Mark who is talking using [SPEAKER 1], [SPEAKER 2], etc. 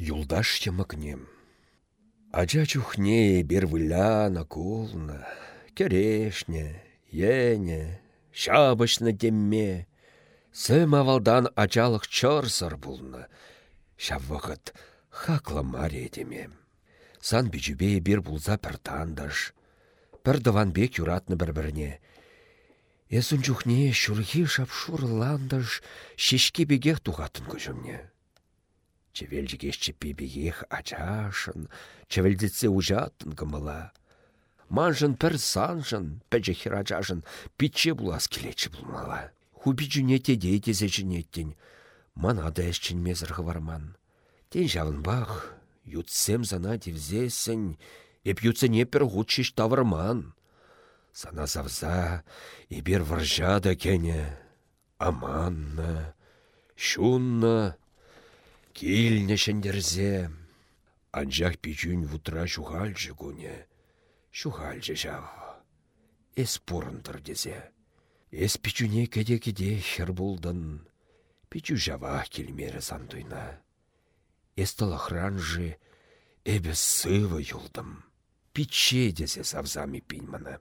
[SPEAKER 1] Юлдаш ямакнем. Ача чухне бер выляна кулна, керешне, ене, шабышны демме. Сым авалдан ачалық чорсыр булны. Шав вақыт хақлы маре демем. Сан бичубе бир булза пір тандыш. Бек юратны бір-бірне. Эсін чухне шурхи шапшур ландыш шешке бегех туғатын көжімне. Чевелжігешчі пебегех ачашын, чевелдетсе ужатын кымыла. Манжын пір санжын, пәжі хирачашын, питче булас келечі булмала. Хуби жүнете дейтезе жүнеттен, мана да әшчін мезіргі варман. Тен жавын бақ, ютсем зана девзесін, еп не пір ғучиш тавырман. Сана завза, ибір варжада кене, аманна, шунна, Килнне шендерзе. Анжақ пичүн вутра шухальжы куне. Шухальжы жав. Эс пурындыр дезе. Эс пичуне кеде-кеде хер булдын. Пичу жава келмері сандуйна. Эс талахранжы эбе сывы юлдым. Пиче дезе савзами пинмана.